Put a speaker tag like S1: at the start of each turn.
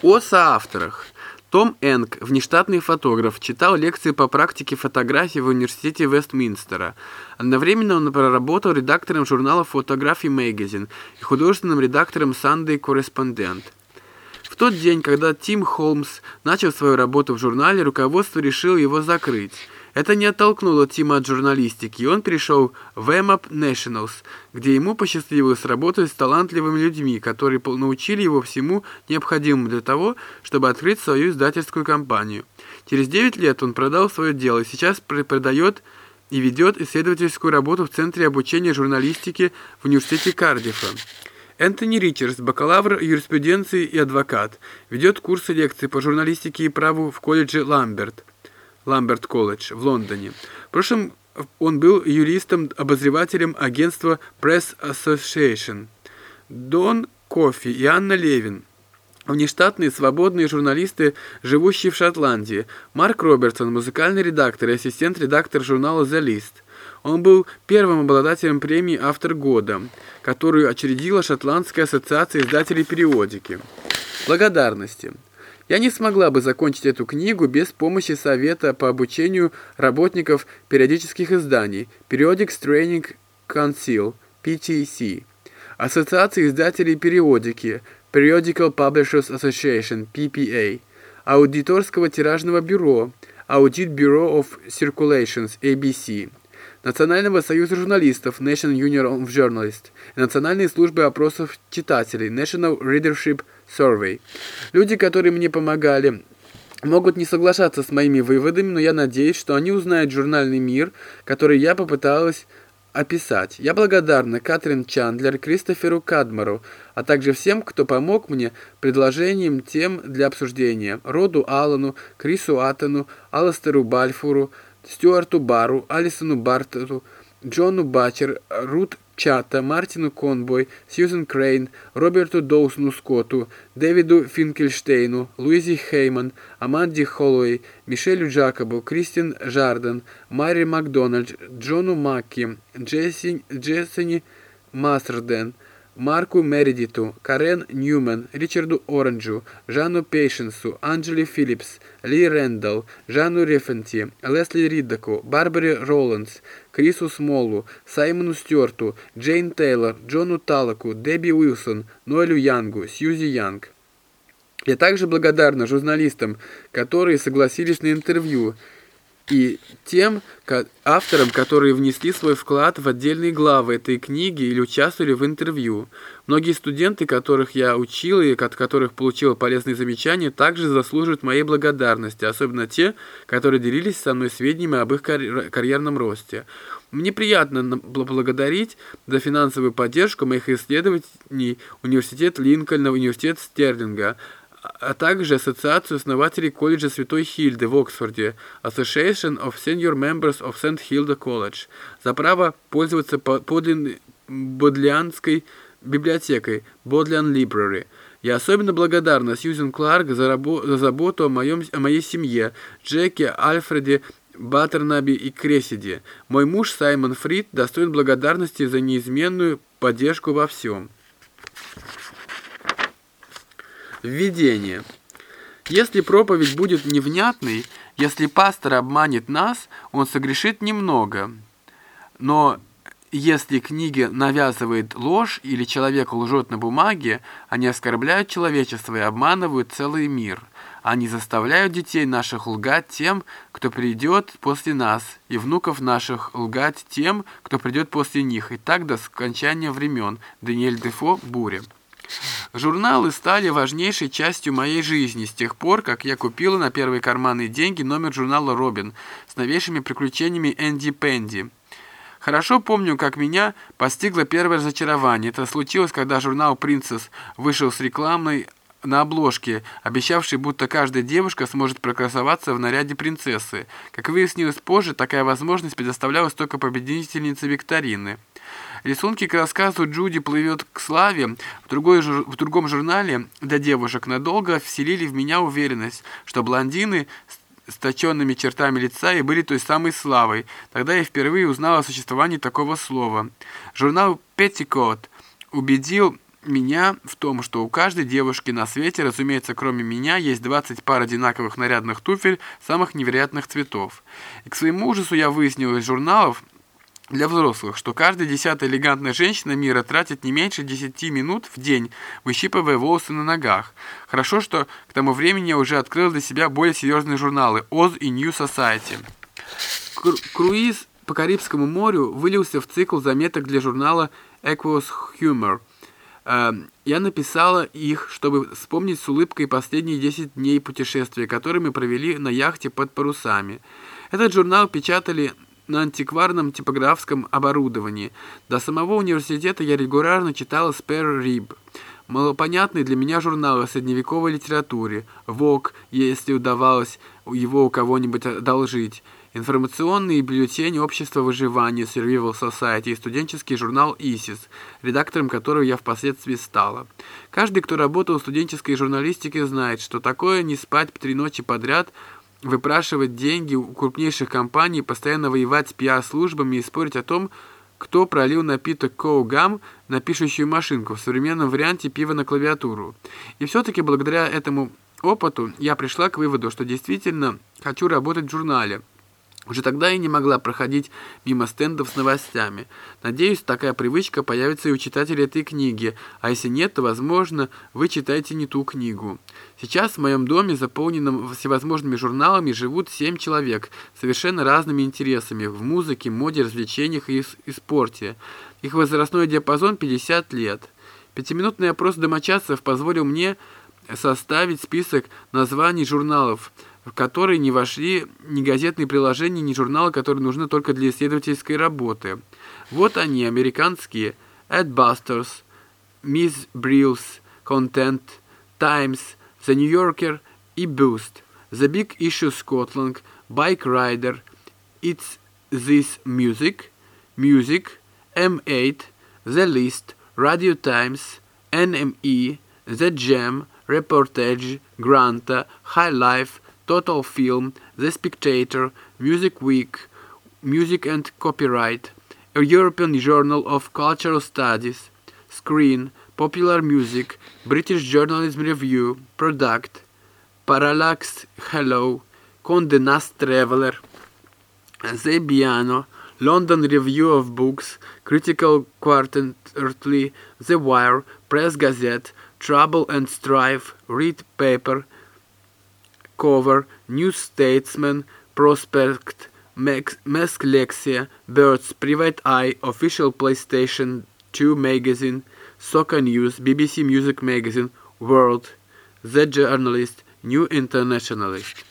S1: О соавторах. Том Энг, внештатный фотограф, читал лекции по практике фотографии в университете Вестминстера. Одновременно он проработал редактором журнала Photography Magazine и художественным редактором Sunday Correspondent. В тот день, когда Тим Холмс начал свою работу в журнале, руководство решило его закрыть. Это не оттолкнуло Тима от журналистики, и он перешел в EMAP Nationals, где ему посчастливилось работать с талантливыми людьми, которые научили его всему необходимому для того, чтобы открыть свою издательскую компанию. Через 9 лет он продал свое дело и сейчас продает и ведет исследовательскую работу в Центре обучения журналистики в университете Кардифа. Энтони Ричардс, бакалавр юриспруденции и адвокат, ведет курсы лекций по журналистике и праву в колледже Ламберт. Ламберт колледж в Лондоне. В прошлом он был юристом-обозревателем агентства Press Association. Дон Кофи и Анна Левин. Внештатные свободные журналисты, живущие в Шотландии. Марк Робертсон, музыкальный редактор и ассистент-редактор журнала The List. Он был первым обладателем премии «Автор года», которую учредила Шотландская ассоциация издателей периодики. Благодарности. Я не смогла бы закончить эту книгу без помощи Совета по обучению работников периодических изданий Periodics Training Council, PTC, Ассоциации издателей периодики Periodical Publishers Association, PPA, Аудиторского тиражного бюро Audit Bureau of Circulations, ABC, Национального союза журналистов National Union of Journalists Национальной службы опросов читателей National Readership Survey. Люди, которые мне помогали, могут не соглашаться с моими выводами, но я надеюсь, что они узнают журнальный мир, который я попыталась описать. Я благодарна Катрин Чандлер, Кристоферу Кадмару, а также всем, кто помог мне предложением тем для обсуждения. Роду Аллану, Крису Атону, Аластеру Бальфуру, Стюарту Бару, Алисону Бартету, Джону Батчер, Рут Чата, Мартину Конбой, Сьюзен Крейн, Роберту Доусну Скотту, Дэвиду Финкельштейну, Луизи Хейман, Аманди Холлоуэй, Мишелю Джакобу, Кристин Жарден, Мари Макдональд, Джону Макки, Джесси, Джессини Мастерден, Марку Мередиту, Карен Ньюман, Ричарду Оранджу, Жанну Пейшенсу, Анджели Филлипс, Ли Рэндалл, Жанну Рефенти, Лесли Риддаку, Барбаре Роландс, Крису Смолу, Саймону Стюарту, Джейн Тейлор, Джону Талаку, Дебби Уилсон, Ноэлю Янгу, Сьюзи Янг. Я также благодарна журналистам, которые согласились на интервью, и тем авторам, которые внесли свой вклад в отдельные главы этой книги или участвовали в интервью. Многие студенты, которых я учил и от которых получил полезные замечания, также заслуживают моей благодарности, особенно те, которые делились со мной сведениями об их карьерном росте. Мне приятно благодарить за финансовую поддержку моих исследований Университет Линкольна, Университет Стерлинга, а также Ассоциацию основателей колледжа Святой Хильды в Оксфорде, Association of Senior Members of St. Hilda College, за право пользоваться бодлианской библиотекой Bodleian Library. Я особенно благодарна Сьюзен Кларк за, за заботу о, моем, о моей семье, Джеки, Альфреде, Баттернаби и Кресиде. Мой муж Саймон Фрид достоин благодарности за неизменную поддержку во всем. Введение. Если проповедь будет невнятной, если пастор обманет нас, он согрешит немного. Но если книги навязывает ложь или человек лжет на бумаге, они оскорбляют человечество и обманывают целый мир. Они заставляют детей наших лгать тем, кто придет после нас, и внуков наших лгать тем, кто придет после них, и так до скончания времен. Даниэль Дефо «Буря». Журналы стали важнейшей частью моей жизни с тех пор, как я купила на первые карманные деньги номер журнала «Робин» с новейшими приключениями Энди Пенди. Хорошо помню, как меня постигло первое разочарование. Это случилось, когда журнал «Принцесс» вышел с рекламой на обложке, обещавшей, будто каждая девушка сможет прокрасоваться в наряде принцессы. Как выяснилось позже, такая возможность предоставлялась только победительнице викторины. Рисунки к рассказу «Джуди плывет к славе» в, другой, в другом журнале для девушек надолго вселили в меня уверенность, что блондины с точенными чертами лица и были той самой славой. Тогда я впервые узнал о существовании такого слова. Журнал «Петтикот» убедил меня в том, что у каждой девушки на свете, разумеется, кроме меня, есть 20 пар одинаковых нарядных туфель самых невероятных цветов. И к своему ужасу я выяснил из журналов, для взрослых, что каждая десятая элегантная женщина мира тратит не меньше 10 минут в день, выщипывая волосы на ногах. Хорошо, что к тому времени я уже открыл для себя более серьезные журналы «Oz» и «New Society». Круиз по Карибскому морю вылился в цикл заметок для журнала «Equus Humor». Эм, я написала их, чтобы вспомнить с улыбкой последние 10 дней путешествия, которые мы провели на яхте под парусами. Этот журнал печатали на антикварном типографском оборудовании. До самого университета я регулярно читала Spare Rib, малопонятный для меня журнал о средневековой литературе, ВОК, если удавалось его у кого-нибудь одолжить, информационный бюллетень Общества выживания Survival Society и студенческий журнал «ИСИС», редактором которого я впоследствии стала. Каждый, кто работал в студенческой журналистике, знает, что такое не спать три ночи подряд – выпрашивать деньги у крупнейших компаний, постоянно воевать с пиар-службами и спорить о том, кто пролил напиток Коугам на пишущую машинку в современном варианте пива на клавиатуру. И все-таки благодаря этому опыту я пришла к выводу, что действительно хочу работать в журнале. Уже тогда я не могла проходить мимо стендов с новостями. Надеюсь, такая привычка появится и у читателей этой книги, а если нет, то, возможно, вы читаете не ту книгу. Сейчас в моем доме, заполненном всевозможными журналами, живут семь человек совершенно разными интересами в музыке, моде, развлечениях и, и спорте. Их возрастной диапазон 50 лет. Пятиминутный опрос домочадцев позволил мне составить список названий журналов – в которые не вошли ни газетные приложения, ни журналы, которые нужны только для исследовательской работы. Вот они, американские Adbusters, Miss Brills, Content, Times, The New Yorker и Boost, The Big Issue Scotland, Bike Rider, It's This Music, Music, M8, The List, Radio Times, NME, The Jam, Reportage, Granta, High Life, Total Film, The Spectator, Music Week, Music and Copyright, a European Journal of Cultural Studies, Screen, Popular Music, British Journalism Review, Product, Parallax Hello, Conde Nast Traveler, The Piano, London Review of Books, Critical Quarterly, The Wire, Press Gazette, Trouble and Strife, Read Paper, Cover, New Statesman, Prospect, Mask Lexia, Birds, Private Eye, Official PlayStation 2 Magazine, Soccer News, BBC Music Magazine, World, The Journalist, New Internationalist.